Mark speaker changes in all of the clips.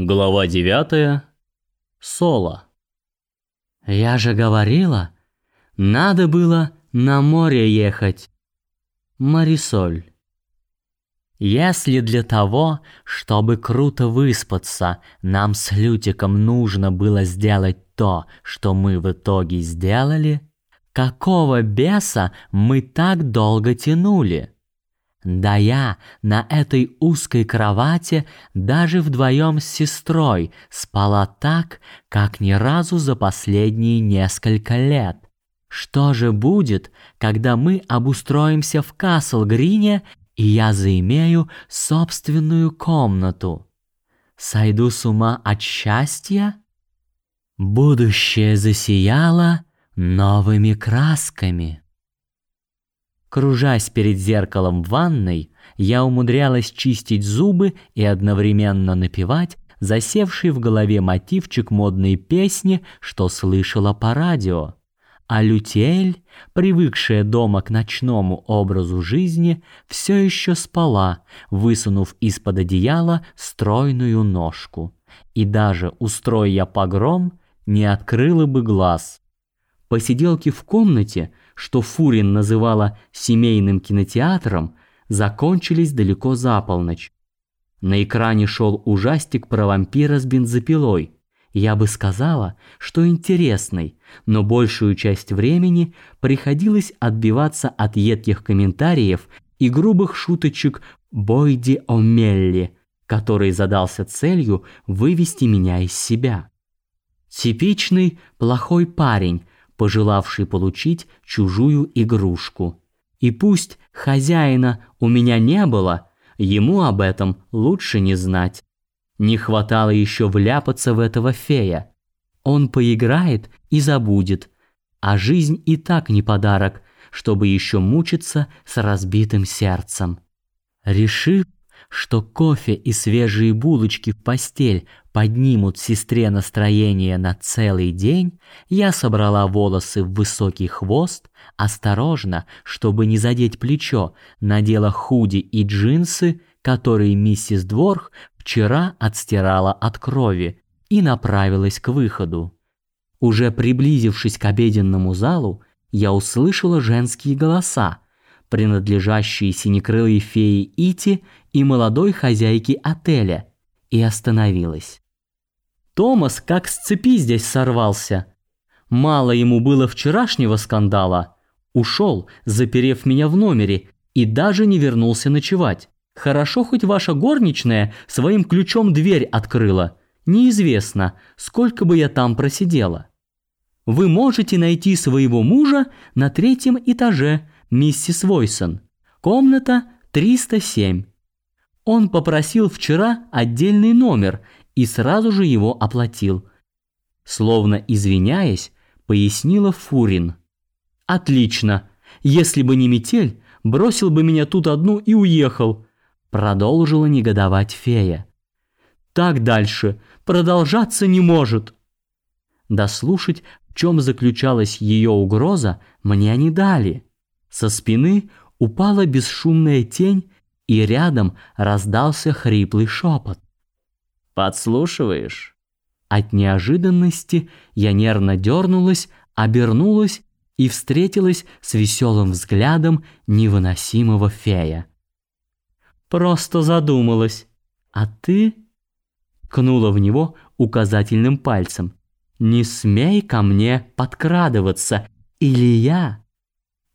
Speaker 1: Глава 9. Соло.
Speaker 2: Я же говорила, надо было на море ехать. Марисоль. Если для того, чтобы круто выспаться, нам с Лютиком нужно было сделать то, что мы в итоге сделали, какого беса мы так долго тянули? Да я на этой узкой кровати даже вдвоем с сестрой спала так, как ни разу за последние несколько лет. Что же будет, когда мы обустроимся в Касл-Грине, и я заимею собственную комнату? Сойду с ума от счастья? Будущее засияло новыми красками. Кружась перед зеркалом в ванной, я умудрялась чистить зубы и одновременно напевать засевший в голове мотивчик модной песни, что слышала по радио. А Лютель, привыкшая дома к ночному образу жизни, все еще спала, высунув из-под одеяла стройную ножку. И даже, устроя погром, не открыла бы глаз. Посиделки в комнате — что Фурин называла семейным кинотеатром, закончились далеко за полночь. На экране шел ужастик про вампира с бензопилой. Я бы сказала, что интересный, но большую часть времени приходилось отбиваться от едких комментариев и грубых шуточек Бойди О'Мелли, который задался целью вывести меня из себя. Типичный плохой парень, пожелавший получить чужую игрушку. И пусть хозяина у меня не было, ему об этом лучше не знать. Не хватало еще вляпаться в этого фея. Он поиграет и забудет, а жизнь и так не подарок, чтобы еще мучиться с разбитым сердцем. Решив, что кофе и свежие булочки в постель поднимут сестре настроение на целый день, я собрала волосы в высокий хвост, осторожно, чтобы не задеть плечо, надела худи и джинсы, которые миссис Дворх вчера отстирала от крови, и направилась к выходу. Уже приблизившись к обеденному залу, я услышала женские голоса, принадлежащие синекрылой фее Ити и молодой хозяйке отеля, и остановилась. Томас как с цепи здесь сорвался. Мало ему было вчерашнего скандала. Ушел, заперев меня в номере, и даже не вернулся ночевать. Хорошо хоть ваша горничная своим ключом дверь открыла. Неизвестно, сколько бы я там просидела. Вы можете найти своего мужа на третьем этаже, миссис Войсон. Комната 307. Он попросил вчера отдельный номер и сразу же его оплатил. Словно извиняясь, пояснила Фурин. «Отлично. Если бы не метель, бросил бы меня тут одну и уехал», продолжила негодовать фея. «Так дальше. Продолжаться не может». Дослушать, в чем заключалась ее угроза, мне не дали. Со спины упала бесшумная тень и рядом раздался хриплый шепот.
Speaker 1: «Подслушиваешь?»
Speaker 2: От неожиданности я нервно дернулась, обернулась и встретилась с веселым взглядом невыносимого фея. «Просто задумалась. А ты?» Кнула в него указательным пальцем. «Не смей ко мне подкрадываться, или я...»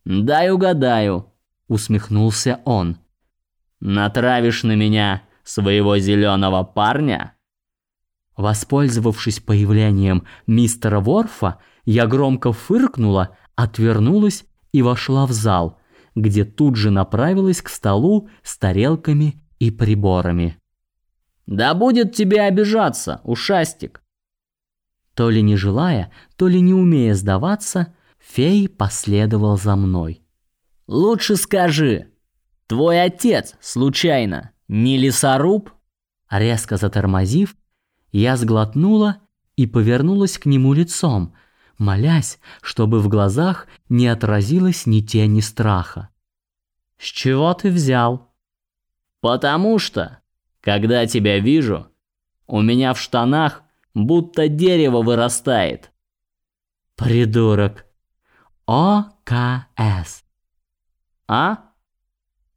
Speaker 1: «Дай угадаю», — усмехнулся он. Натравишь на меня своего зеленого парня?
Speaker 2: Воспользовавшись появлением мистера Ворфа, я громко фыркнула, отвернулась и вошла в зал, где тут же направилась к столу с тарелками и приборами.
Speaker 1: «Да будет тебе обижаться, ушастик!»
Speaker 2: То ли не желая, то ли не умея сдаваться, фей последовал за мной.
Speaker 1: «Лучше скажи, Твой отец, случайно, не лесоруб?»
Speaker 2: Резко затормозив, я сглотнула и повернулась к нему лицом, молясь, чтобы в глазах не отразилось ни тени страха. «С чего ты взял?»
Speaker 1: «Потому что, когда тебя вижу, У меня в штанах будто дерево вырастает.
Speaker 2: Придурок. ОКС.
Speaker 1: А?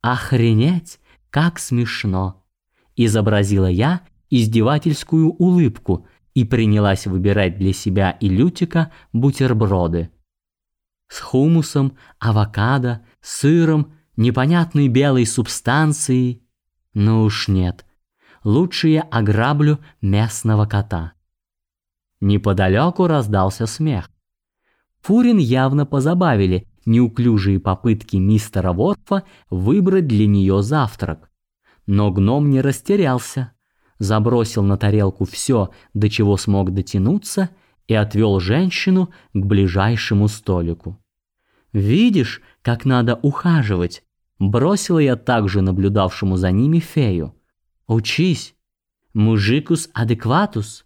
Speaker 2: Охренеть, как смешно. Изобразила я издевательскую улыбку и принялась выбирать для себя и Лютика бутерброды. С хумусом, авокадо, сыром, непонятной белой субстанцией. Ну уж нет. Лучше я ограблю местного кота. Неподалеку раздался смех. Фурин явно позабавили неуклюжие попытки мистера Ворфа выбрать для нее завтрак. Но гном не растерялся, забросил на тарелку все, до чего смог дотянуться, и отвел женщину к ближайшему столику. «Видишь, как надо ухаживать?» Бросила я также наблюдавшему за ними фею. «Учись! Мужикус адекватус!»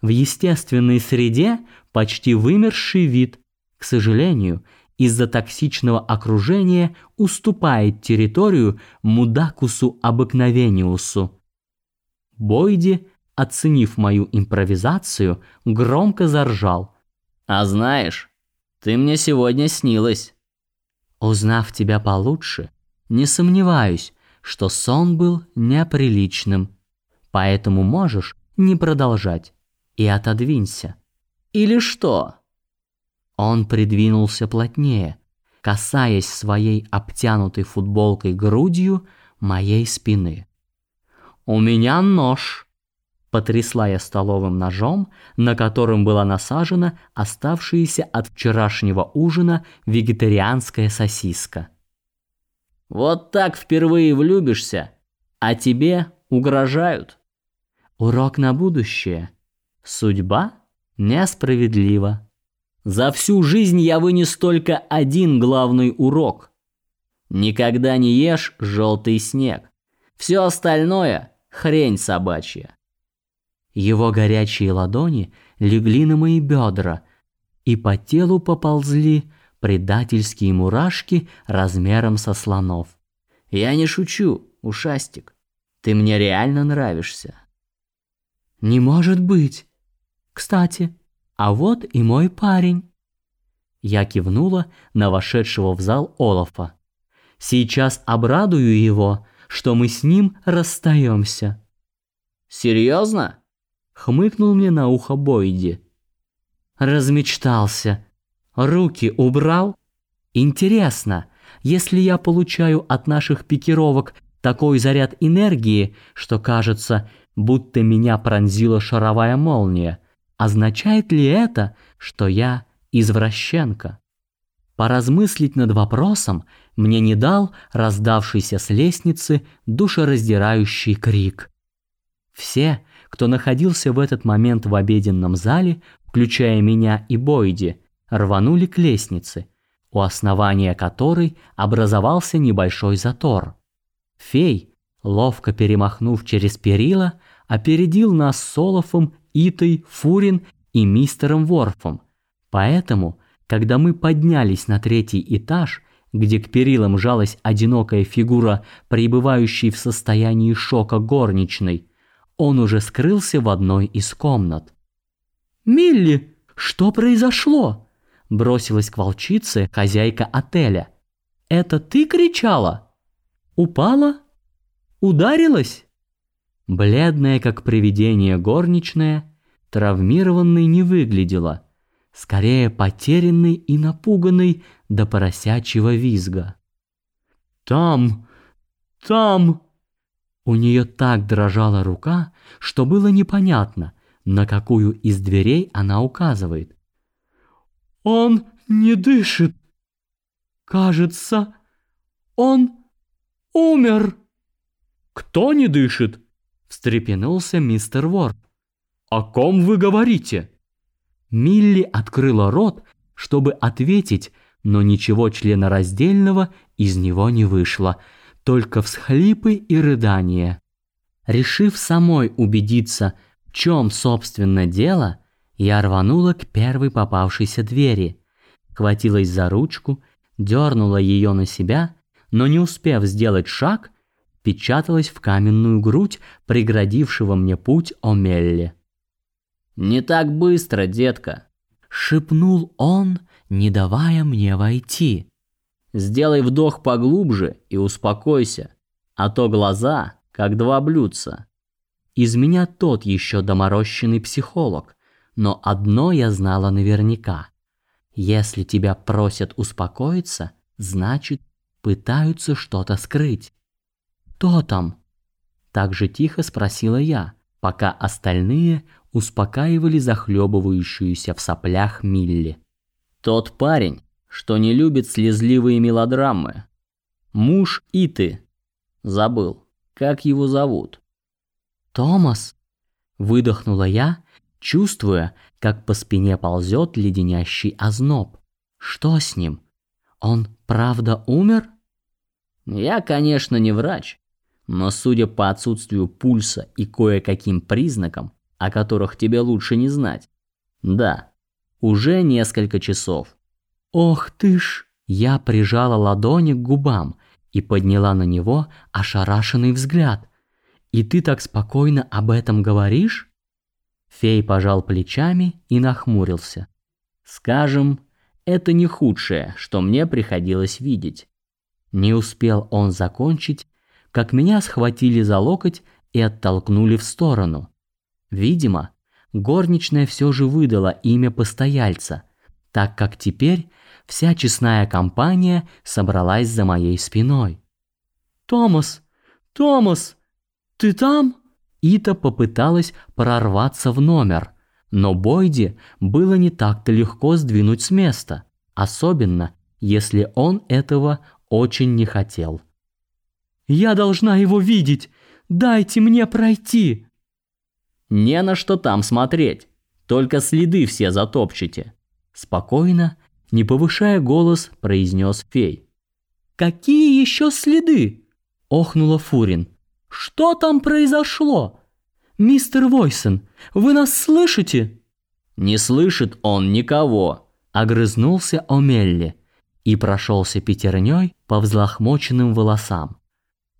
Speaker 2: В естественной среде почти вымерший вид, к сожалению, из-за токсичного окружения уступает территорию мудакусу обыкновениусу. Бойди, оценив мою импровизацию, громко заржал.
Speaker 1: А знаешь, ты мне сегодня снилась.
Speaker 2: Узнав тебя получше, не сомневаюсь, что сон был неприличным. Поэтому можешь не продолжать и отодвинься.
Speaker 1: Или что?
Speaker 2: Он придвинулся плотнее, касаясь своей обтянутой футболкой грудью моей спины. «У меня нож!» Потрясла я столовым ножом, на котором была насажена оставшаяся от вчерашнего ужина вегетарианская сосиска.
Speaker 1: «Вот так впервые влюбишься, а тебе угрожают!»
Speaker 2: Урок на будущее. Судьба несправедлива.
Speaker 1: За всю жизнь я вынес только один главный урок. Никогда не ешь желтый снег. Все остальное – хрень собачья.
Speaker 2: Его горячие ладони легли на мои бедра, и по телу поползли предательские мурашки размером со слонов.
Speaker 1: Я не шучу, ушастик. Ты мне реально нравишься.
Speaker 2: Не может быть. Кстати, а вот и мой парень. Я кивнула на вошедшего в зал Олафа. Сейчас обрадую его, что мы с ним расстаемся.
Speaker 1: Серьезно?
Speaker 2: Хмыкнул мне на ухо Бойди. Размечтался. Руки убрал? Интересно, если я получаю от наших пикировок такой заряд энергии, что кажется, будто меня пронзила шаровая молния, Означает ли это, что я извращенка? Поразмыслить над вопросом мне не дал раздавшийся с лестницы душераздирающий крик. Все, кто находился в этот момент в обеденном зале, включая меня и Бойди, рванули к лестнице, у основания которой образовался небольшой затор. Фей, ловко перемахнув через перила, опередил нас с Солофом Итой, Фурин и мистером Ворфом. Поэтому, когда мы поднялись на третий этаж, где к перилам жалась одинокая фигура, пребывающей в состоянии шока горничной, он уже скрылся в одной из комнат. «Милли, что произошло?» – бросилась к волчице хозяйка отеля. «Это ты кричала? Упала? Ударилась?» Бледная, как привидение горничная, травмированной не выглядела, скорее потерянной и напуганной до поросячьего визга. «Там! Там!» У нее так дрожала рука, что было непонятно, на какую из дверей она указывает. «Он не дышит! Кажется, он умер!» «Кто не дышит?» Встрепенулся мистер Ворд. «О ком вы говорите?» Милли открыла рот, чтобы ответить, но ничего членораздельного из него не вышло, только всхлипы и рыдания. Решив самой убедиться, в чем, собственно, дело, я рванула к первой попавшейся двери, хватилась за ручку, дернула ее на себя, но не успев сделать шаг, впечаталась в каменную грудь, преградившего мне путь Омелли.
Speaker 1: «Не так быстро, детка!»
Speaker 2: — шепнул он, не давая мне войти.
Speaker 1: «Сделай вдох поглубже и успокойся, а то глаза, как два блюдца».
Speaker 2: Из меня тот еще доморощенный психолог, но одно я знала наверняка. Если тебя просят успокоиться, значит, пытаются что-то скрыть. «Кто там?» Так же тихо спросила я, пока остальные успокаивали захлебывающуюся в соплях Милли.
Speaker 1: «Тот парень, что не любит слезливые мелодрамы. Муж и ты. Забыл, как его зовут?»
Speaker 2: «Томас!» – выдохнула я, чувствуя, как по спине ползет леденящий озноб. «Что с ним? Он правда умер?»
Speaker 1: «Я, конечно, не врач, но судя по отсутствию пульса и кое-каким признакам, о которых тебе лучше не знать, да, уже несколько часов».
Speaker 2: «Ох ты ж!» Я прижала ладони к губам и подняла на него ошарашенный взгляд – и ты так спокойно об этом говоришь? Фей пожал плечами и нахмурился.
Speaker 1: Скажем, это не худшее, что мне приходилось видеть.
Speaker 2: Не успел он закончить, как меня схватили за локоть и оттолкнули в сторону. Видимо, горничная все же выдала имя постояльца, так как теперь вся честная компания собралась за моей спиной. «Томас! Томас!» «Ты там?» Ита попыталась прорваться в номер, но Бойди было не так-то легко сдвинуть с места, особенно если он этого очень не хотел. «Я должна его видеть! Дайте мне пройти!»
Speaker 1: «Не на что там смотреть, только следы все затопчете!»
Speaker 2: Спокойно, не повышая голос, произнес фей.
Speaker 3: «Какие еще следы?» – охнула Фурин. Что там произошло? Мистер Войсон, вы нас слышите?
Speaker 1: Не слышит он никого,
Speaker 2: огрызнулся Омелли и прошелся пятерней по взлохмоченным волосам.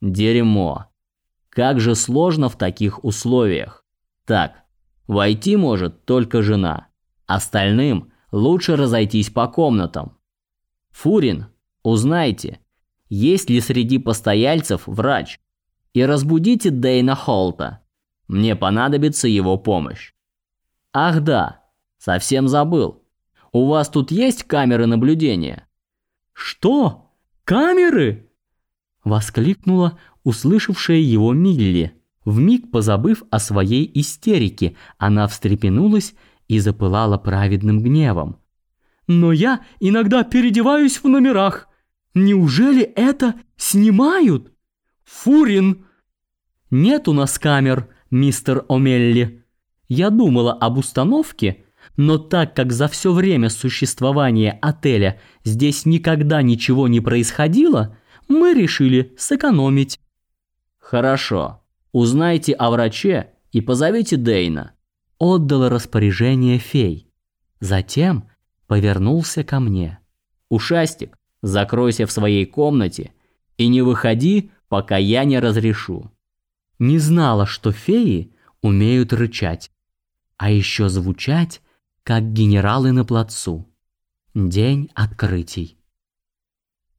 Speaker 1: Дерьмо. Как же сложно в таких условиях. Так, войти может только жена. Остальным лучше разойтись по комнатам. Фурин, узнайте, есть ли среди постояльцев врач, и разбудите Дэйна Холта. Мне понадобится его помощь. Ах да, совсем забыл. У вас тут есть камеры наблюдения?
Speaker 3: Что? Камеры?
Speaker 2: Воскликнула услышавшая его Милли. Вмиг позабыв о своей истерике, она встрепенулась и запылала праведным гневом.
Speaker 3: Но я иногда переодеваюсь в номерах. Неужели это снимают? Фурин!»
Speaker 2: «Нет у нас камер, мистер Омелли. Я думала об установке, но так как за все время существования отеля здесь никогда ничего не происходило, мы решили сэкономить».
Speaker 1: «Хорошо. Узнайте о враче и позовите Дейна».
Speaker 2: Отдал распоряжение фей. Затем повернулся ко мне.
Speaker 1: «Ушастик, закройся в своей комнате и не выходи, пока я не разрешу.
Speaker 2: Не знала, что феи умеют рычать, а еще звучать, как генералы на плацу. День открытий.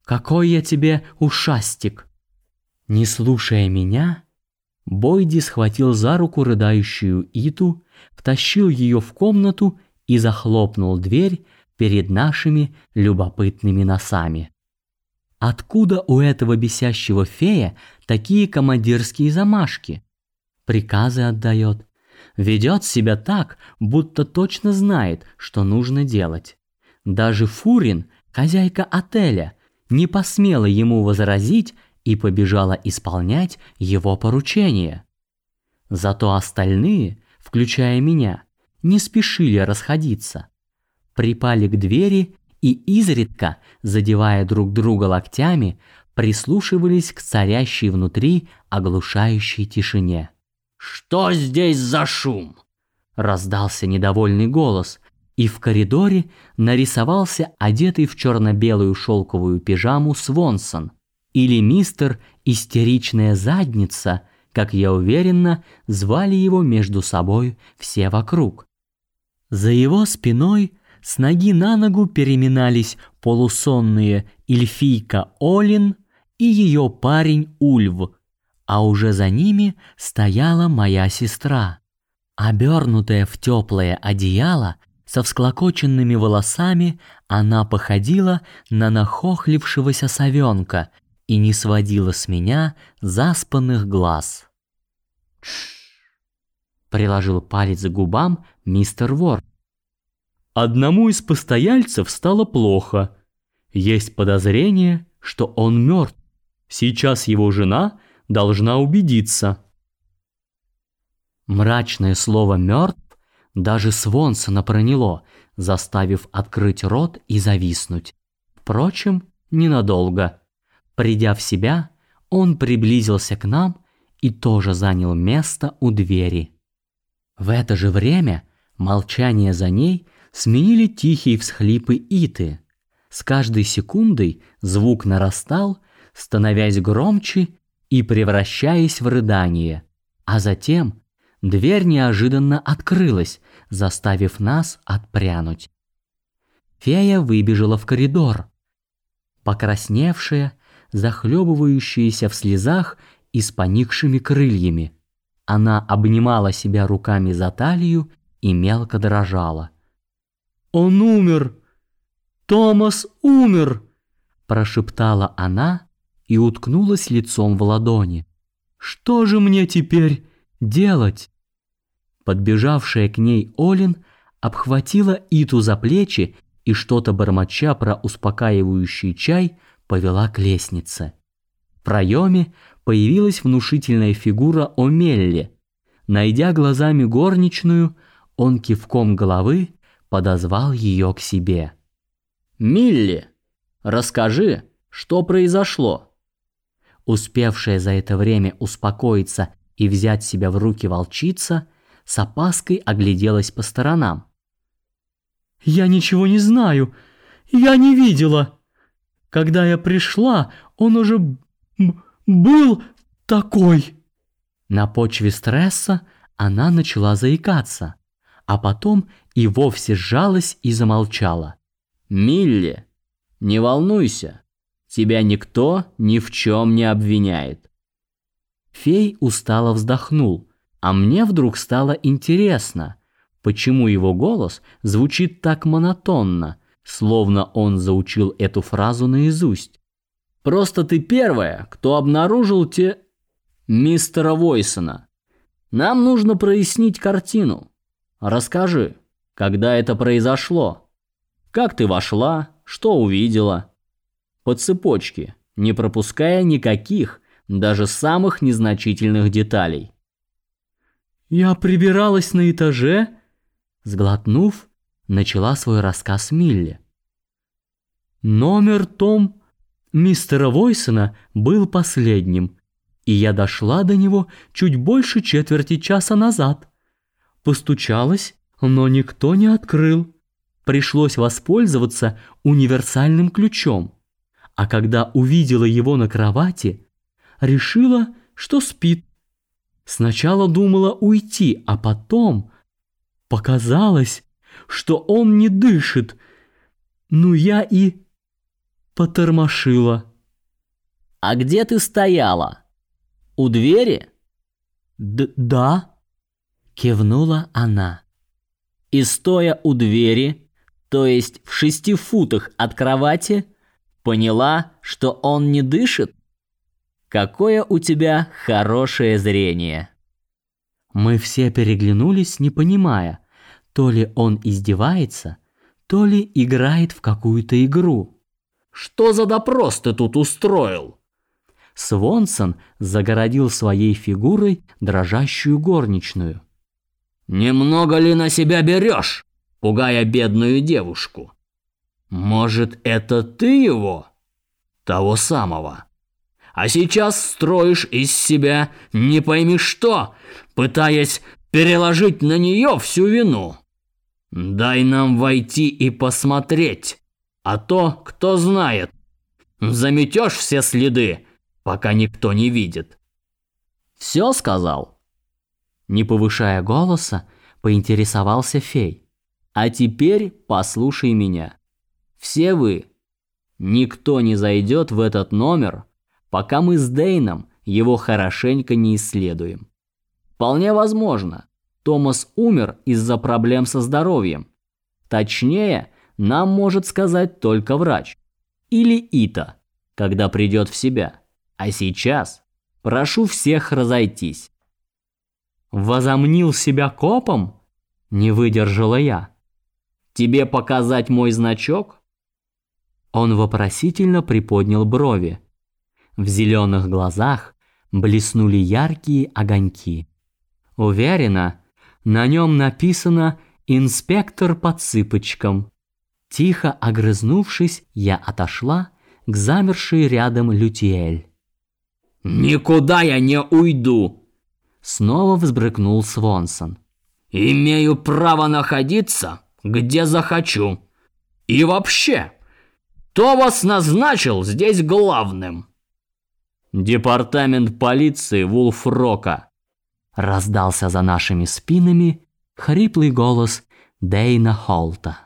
Speaker 2: Какой я тебе ушастик! Не слушая меня, Бойди схватил за руку рыдающую Иту, втащил ее в комнату и захлопнул дверь перед нашими любопытными носами. Откуда у этого бесящего фея такие командирские замашки? Приказы отдает. Ведет себя так, будто точно знает, что нужно делать. Даже Фурин, хозяйка отеля, не посмела ему возразить и побежала исполнять его поручение. Зато остальные, включая меня, не спешили расходиться. Припали к двери и изредка, задевая друг друга локтями, прислушивались к царящей внутри оглушающей тишине.
Speaker 1: «Что здесь за шум?»
Speaker 2: Раздался недовольный голос, и в коридоре нарисовался одетый в черно-белую шелковую пижаму Свонсон. или мистер «Истеричная задница», как я уверенно, звали его между собой все вокруг. За его спиной с ноги на ногу переминались полусонные эльфийка Олин и ее парень Ульв, а уже за ними стояла моя сестра. Обернутая в теплое одеяло, со всклокоченными волосами, она походила на нахохлившегося совенка – и не сводила с меня заспанных глаз. Приложил палец к губам мистер Вор.
Speaker 3: Одному из постояльцев стало плохо. Есть подозрение, что он мертв. Сейчас его жена должна убедиться.
Speaker 2: Мрачное слово «мертв» даже Свонсона проняло, заставив открыть рот и зависнуть. Впрочем, ненадолго. Придя в себя, он приблизился к нам и тоже занял место у двери. В это же время молчание за ней сменили тихие всхлипы Иты. С каждой секундой звук нарастал, становясь громче и превращаясь в рыдание. А затем дверь неожиданно открылась, заставив нас отпрянуть. Фея выбежала в коридор. Покрасневшая, захлебывающаяся в слезах и с поникшими крыльями. Она обнимала себя руками за талию и мелко дрожала.
Speaker 3: «Он умер! Томас умер!»
Speaker 2: прошептала она и уткнулась лицом в ладони.
Speaker 3: «Что же мне теперь делать?»
Speaker 2: Подбежавшая к ней Олин обхватила Иту за плечи и что-то бормоча про успокаивающий чай повела к лестнице. В проеме появилась внушительная фигура Омелли. Найдя глазами горничную, он кивком головы подозвал ее к себе.
Speaker 1: «Милли, расскажи, что произошло?»
Speaker 2: Успевшая за это время успокоиться и взять себя в руки волчица, с опаской огляделась по сторонам.
Speaker 3: «Я ничего не знаю, я не видела!» Когда я пришла, он уже был такой.
Speaker 2: На почве стресса она начала заикаться, а потом и вовсе сжалась и замолчала.
Speaker 1: «Милли, не волнуйся, тебя никто ни в чем не обвиняет».
Speaker 2: Фей устало вздохнул, а мне вдруг стало интересно, почему его голос звучит так монотонно, словно он заучил эту фразу наизусть.
Speaker 1: Просто ты первая, кто обнаружил те мистера Войсона. Нам нужно прояснить картину. Расскажи, когда это произошло? Как ты вошла? Что увидела? По цепочке, не пропуская никаких, даже самых незначительных деталей.
Speaker 3: Я прибиралась на этаже,
Speaker 2: сглотнув, начала свой рассказ Милли.
Speaker 3: Номер том мистера Войсона был последним, и я дошла до него чуть больше четверти часа назад. Постучалась, но никто не открыл. Пришлось воспользоваться универсальным ключом. А когда увидела его на кровати, решила, что спит. Сначала думала уйти, а потом показалось, что он не дышит. Ну я и потормошила.
Speaker 1: А где ты стояла? У двери?
Speaker 3: Д да,
Speaker 2: кивнула она.
Speaker 1: И стоя у двери, то есть в шести футах от кровати, поняла, что он не дышит? Какое у тебя хорошее зрение.
Speaker 2: Мы все переглянулись, не понимая, то ли он издевается, то ли играет в какую-то игру.
Speaker 1: «Что за допрос ты тут устроил?»
Speaker 2: Свонсон загородил своей фигурой дрожащую горничную.
Speaker 1: «Немного ли на себя берешь, пугая бедную девушку? Может, это ты его? Того самого?» А сейчас строишь из себя не пойми что, пытаясь переложить на нее всю вину. Дай нам войти и посмотреть, а то, кто знает, заметешь все следы пока никто не видит. Все сказал?
Speaker 2: Не повышая голоса, поинтересовался фей.
Speaker 1: А теперь послушай меня. Все вы, никто не зайдет в этот номер, пока мы с Дейном его хорошенько не исследуем. Вполне возможно, Томас умер из-за проблем со здоровьем. Точнее, нам может сказать только врач. Или Ита, когда придет в себя. А сейчас прошу всех разойтись.
Speaker 2: Возомнил себя копом? Не выдержала я.
Speaker 1: Тебе показать мой значок?
Speaker 2: Он вопросительно приподнял брови. В зеленых глазах блеснули яркие огоньки. Уверена, на нем написано «Инспектор по цыпочкам». Тихо огрызнувшись, я отошла к замершей рядом Лютиэль.
Speaker 1: «Никуда я не уйду!»
Speaker 2: Снова взбрыкнул Свонсон.
Speaker 1: «Имею право находиться, где захочу. И вообще, кто вас назначил здесь главным?» «Департамент полиции Вулфрока»,
Speaker 2: раздался за нашими спинами хриплый голос Дейна Холта.